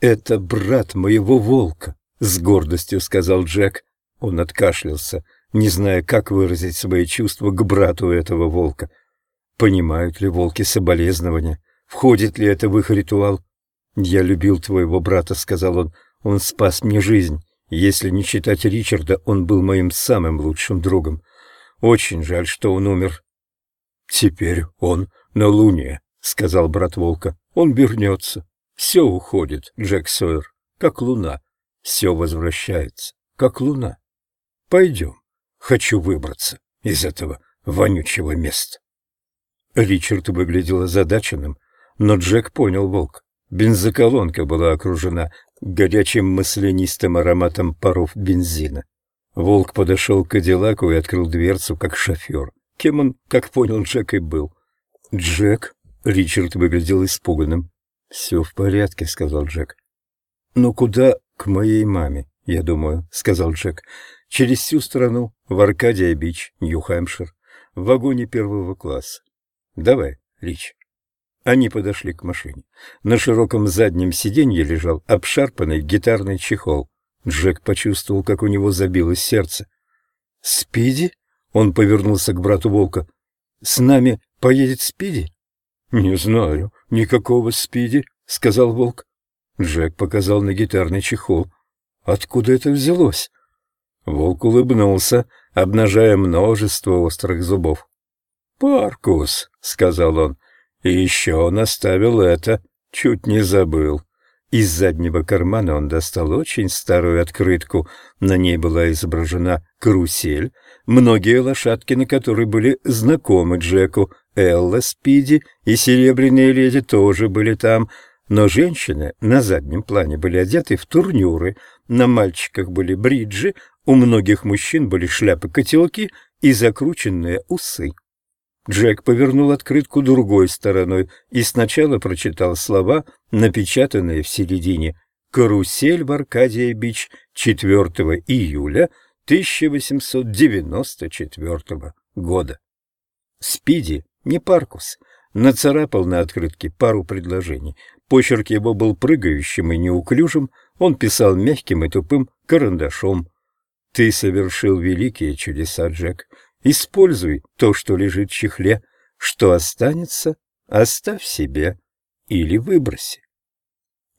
«Это брат моего волка», — с гордостью сказал Джек. Он откашлялся, не зная, как выразить свои чувства к брату этого волка. Понимают ли волки соболезнования? Входит ли это в их ритуал? «Я любил твоего брата», — сказал он. «Он спас мне жизнь. Если не считать Ричарда, он был моим самым лучшим другом. Очень жаль, что он умер». «Теперь он на Луне», — сказал брат Волка. «Он вернется. Все уходит, Джек Сойер, как луна. Все возвращается, как луна. Пойдем. Хочу выбраться из этого вонючего места». Ричард выглядел озадаченным, но Джек понял волк. Бензоколонка была окружена горячим маслянистым ароматом паров бензина. Волк подошел к Кадиллаку и открыл дверцу, как шофер. Кем он, как понял Джек, и был. «Джек?» — Ричард выглядел испуганным. «Все в порядке», — сказал Джек. «Но куда к моей маме, я думаю», — сказал Джек. «Через всю страну, в Аркадия-Бич, Нью-Хэмпшир, в вагоне первого класса. Давай, Рич». Они подошли к машине. На широком заднем сиденье лежал обшарпанный гитарный чехол. Джек почувствовал, как у него забилось сердце. «Спиди?» — он повернулся к брату Волка. «С нами поедет Спиди?» «Не знаю, никакого Спиди», — сказал Волк. Джек показал на гитарный чехол. «Откуда это взялось?» Волк улыбнулся, обнажая множество острых зубов. «Паркус», — сказал он, и еще он оставил это, чуть не забыл. Из заднего кармана он достал очень старую открытку. На ней была изображена карусель, многие лошадки, на которой были знакомы Джеку. Элла, Спиди и Серебряные леди тоже были там, но женщины на заднем плане были одеты в турнюры, на мальчиках были бриджи, у многих мужчин были шляпы-котелки и закрученные усы. Джек повернул открытку другой стороной и сначала прочитал слова, напечатанные в середине «Карусель в Аркадия-Бич 4 июля 1894 года». Спиди, не Паркус, нацарапал на открытке пару предложений. Почерк его был прыгающим и неуклюжим, он писал мягким и тупым карандашом. «Ты совершил великие чудеса, Джек. Используй то, что лежит в чехле. Что останется, оставь себе или выброси.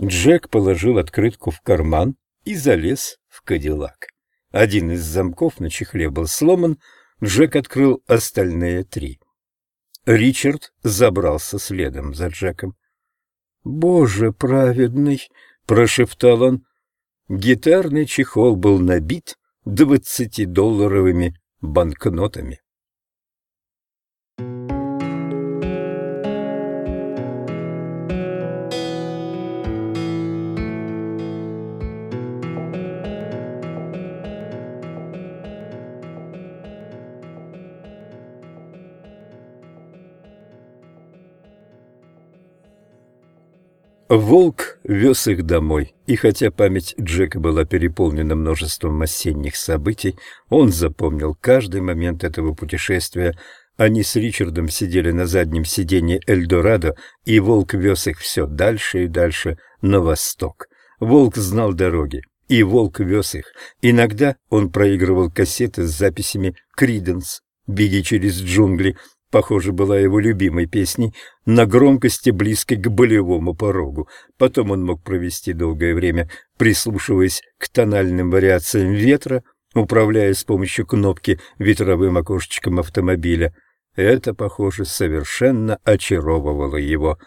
Джек положил открытку в карман и залез в кадиллак. Один из замков на чехле был сломан, Джек открыл остальные три. Ричард забрался следом за Джеком. «Боже праведный!» — прошептал он. Гитарный чехол был набит двадцатидолларовыми банкнотами. Волк вез их домой, и хотя память Джека была переполнена множеством осенних событий, он запомнил каждый момент этого путешествия. Они с Ричардом сидели на заднем сиденье Эльдорадо, и Волк вез их все дальше и дальше на восток. Волк знал дороги, и Волк вез их. Иногда он проигрывал кассеты с записями «Криденс», «Беги через джунгли», похоже, была его любимой песней, на громкости близкой к болевому порогу. Потом он мог провести долгое время, прислушиваясь к тональным вариациям ветра, управляя с помощью кнопки ветровым окошечком автомобиля. Это, похоже, совершенно очаровывало его.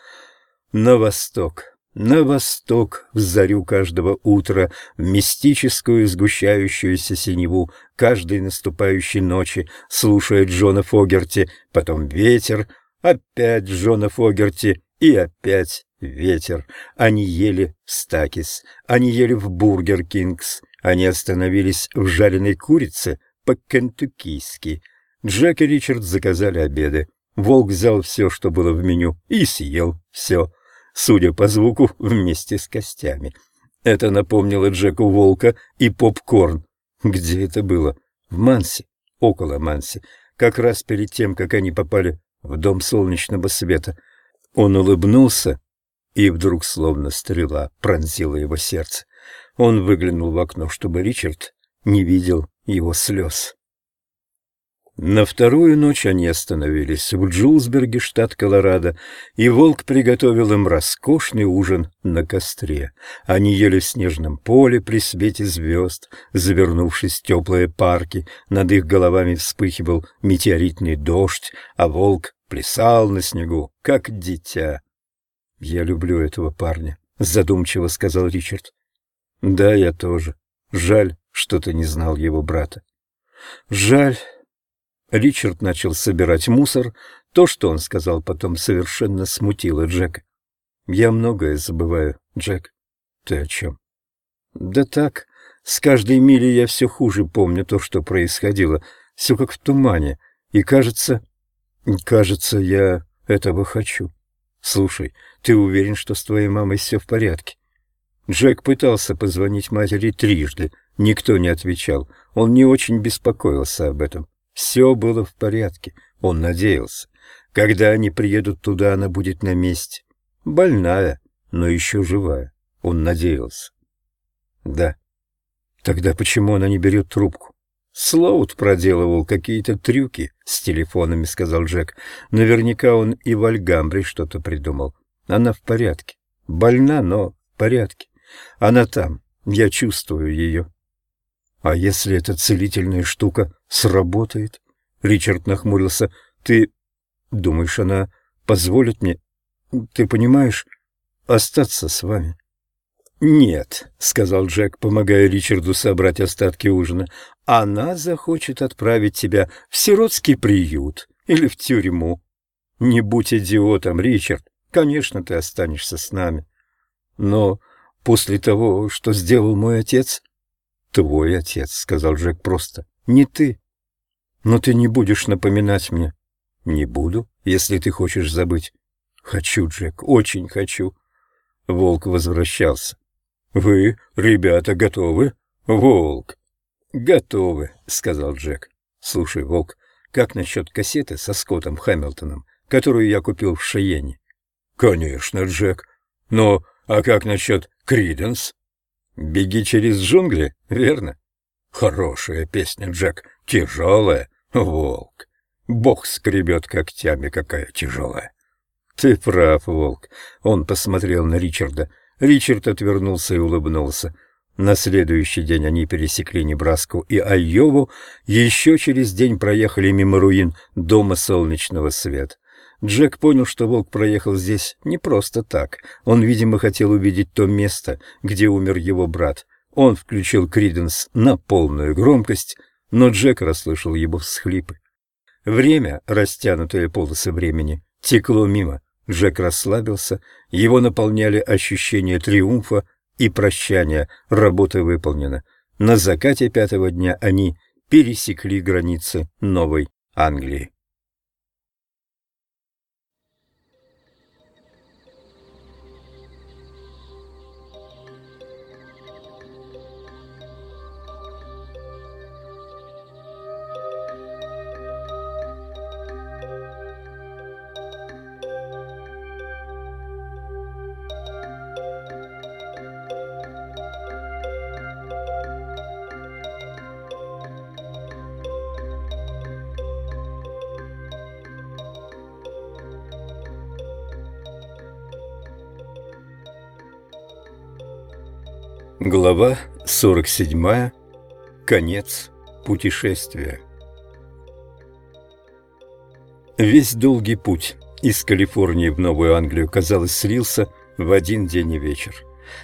На восток, на восток, в зарю каждого утра, в мистическую сгущающуюся синеву каждой наступающей ночи, слушая Джона Фогерти, потом ветер, опять Джона Фогерти и опять ветер. Они ели в Стакис, они ели в Бургер Кингс, они остановились в жареной курице по-кентуккийски. Джек и Ричард заказали обеды. Волк взял все, что было в меню, и съел все судя по звуку, вместе с костями. Это напомнило Джеку волка и попкорн. Где это было? В Манси, около Манси, как раз перед тем, как они попали в дом солнечного света. Он улыбнулся и вдруг словно стрела пронзила его сердце. Он выглянул в окно, чтобы Ричард не видел его слез. На вторую ночь они остановились в Джулсберге, штат Колорадо, и Волк приготовил им роскошный ужин на костре. Они ели в снежном поле при свете звезд, завернувшись в теплые парки, над их головами вспыхивал метеоритный дождь, а Волк плясал на снегу, как дитя. «Я люблю этого парня», — задумчиво сказал Ричард. «Да, я тоже. Жаль, что ты не знал его брата». «Жаль». Ричард начал собирать мусор. То, что он сказал потом, совершенно смутило Джека. «Я многое забываю, Джек». «Ты о чем?» «Да так. С каждой мили я все хуже помню то, что происходило. Все как в тумане. И кажется... Кажется, я этого хочу». «Слушай, ты уверен, что с твоей мамой все в порядке?» Джек пытался позвонить матери трижды. Никто не отвечал. Он не очень беспокоился об этом. Все было в порядке. Он надеялся. Когда они приедут туда, она будет на месте. Больная, но еще живая. Он надеялся. Да. Тогда почему она не берет трубку? Слоут проделывал какие-то трюки с телефонами, сказал Джек. Наверняка он и в Альгамбре что-то придумал. Она в порядке. Больна, но в порядке. Она там. Я чувствую ее. А если эта целительная штука сработает? Ричард нахмурился. Ты думаешь, она позволит мне, ты понимаешь, остаться с вами? «Нет», — сказал Джек, помогая Ричарду собрать остатки ужина, — «она захочет отправить тебя в сиротский приют или в тюрьму. Не будь идиотом, Ричард, конечно, ты останешься с нами. Но после того, что сделал мой отец...» «Твой отец», — сказал Джек просто, — «не ты. Но ты не будешь напоминать мне». «Не буду, если ты хочешь забыть». «Хочу, Джек, очень хочу». Волк возвращался. «Вы, ребята, готовы?» «Волк!» «Готовы», — сказал Джек. «Слушай, Волк, как насчет кассеты со Скоттом Хэмилтоном, которую я купил в Шиене?» «Конечно, Джек. Но а как насчет Криденс?» «Беги через джунгли, верно?» «Хорошая песня, Джек. Тяжелая. Волк. Бог скребет когтями, какая тяжелая». «Ты прав, Волк». Он посмотрел на Ричарда. Ричард отвернулся и улыбнулся. На следующий день они пересекли Небраску и Айову, еще через день проехали мимо руин Дома Солнечного Света. Джек понял, что волк проехал здесь не просто так. Он, видимо, хотел увидеть то место, где умер его брат. Он включил Криденс на полную громкость, но Джек расслышал его всхлипы. Время, растянутые полосы времени, текло мимо. Джек расслабился, его наполняли ощущения триумфа и прощания, работа выполнена. На закате пятого дня они пересекли границы Новой Англии. Глава 47. Конец путешествия. Весь долгий путь из Калифорнии в Новую Англию, казалось, слился в один день и вечер.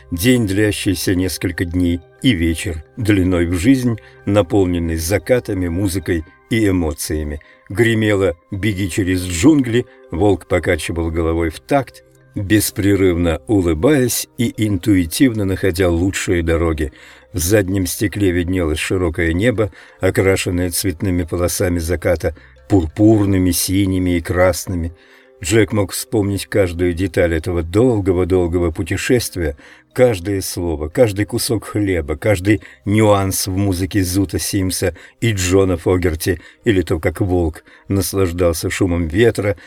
День, длящийся несколько дней, и вечер, длиной в жизнь, наполненный закатами, музыкой и эмоциями. Гремело «Беги через джунгли», волк покачивал головой в такт, беспрерывно улыбаясь и интуитивно находя лучшие дороги. В заднем стекле виднелось широкое небо, окрашенное цветными полосами заката, пурпурными, синими и красными. Джек мог вспомнить каждую деталь этого долгого-долгого путешествия, каждое слово, каждый кусок хлеба, каждый нюанс в музыке Зута Симса и Джона Фогерти, или то, как волк наслаждался шумом ветра,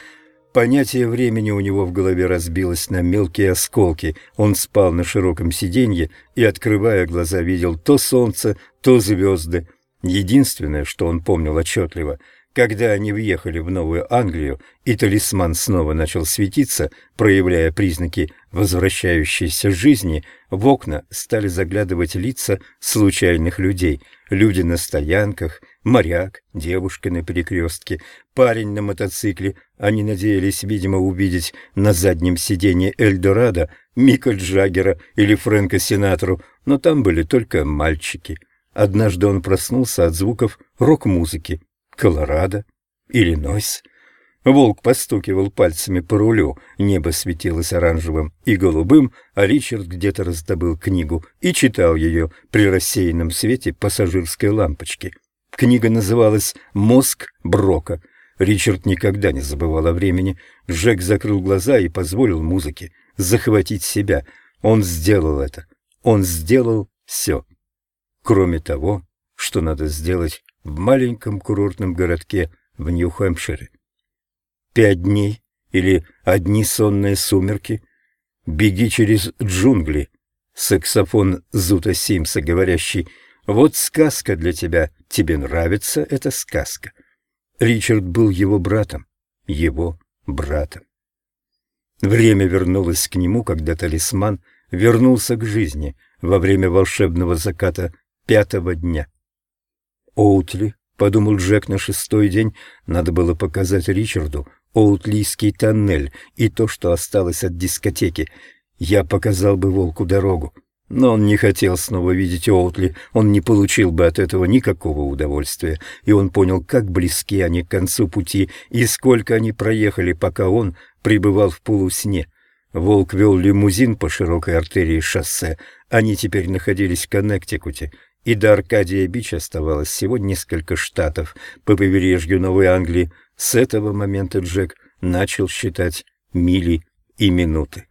Понятие времени у него в голове разбилось на мелкие осколки. Он спал на широком сиденье и, открывая глаза, видел то солнце, то звезды. Единственное, что он помнил отчетливо — когда они въехали в Новую Англию, и талисман снова начал светиться, проявляя признаки возвращающейся жизни, в окна стали заглядывать лица случайных людей. Люди на стоянках, моряк, девушка на перекрестке, парень на мотоцикле. Они надеялись, видимо, увидеть на заднем сиденье Эльдорадо, Мика Джаггера или Фрэнка Синатру, но там были только мальчики. Однажды он проснулся от звуков рок-музыки. Колорадо, Иллинойс. Волк постукивал пальцами по рулю, небо светилось оранжевым и голубым, а Ричард где-то раздобыл книгу и читал ее при рассеянном свете пассажирской лампочки. Книга называлась «Мозг Брока». Ричард никогда не забывал о времени. Джек закрыл глаза и позволил музыке захватить себя. Он сделал это. Он сделал все. Кроме того, что надо сделать в маленьком курортном городке в Нью-Хэмпшире. Пять дней или одни сонные сумерки. Беги через джунгли. Саксофон Зута Симса, говорящий «Вот сказка для тебя. Тебе нравится эта сказка?» Ричард был его братом. Его братом. Время вернулось к нему, когда талисман вернулся к жизни во время волшебного заката пятого дня. Оутли, — подумал Джек на шестой день, — надо было показать Ричарду Оутлийский тоннель и то, что осталось от дискотеки. Я показал бы волку дорогу. Но он не хотел снова видеть Оутли, он не получил бы от этого никакого удовольствия, и он понял, как близки они к концу пути и сколько они проехали, пока он пребывал в полусне. Волк вел лимузин по широкой артерии шоссе, они теперь находились в Коннектикуте и до Аркадия-Бич оставалось всего несколько штатов по побережью Новой Англии. С этого момента Джек начал считать мили и минуты.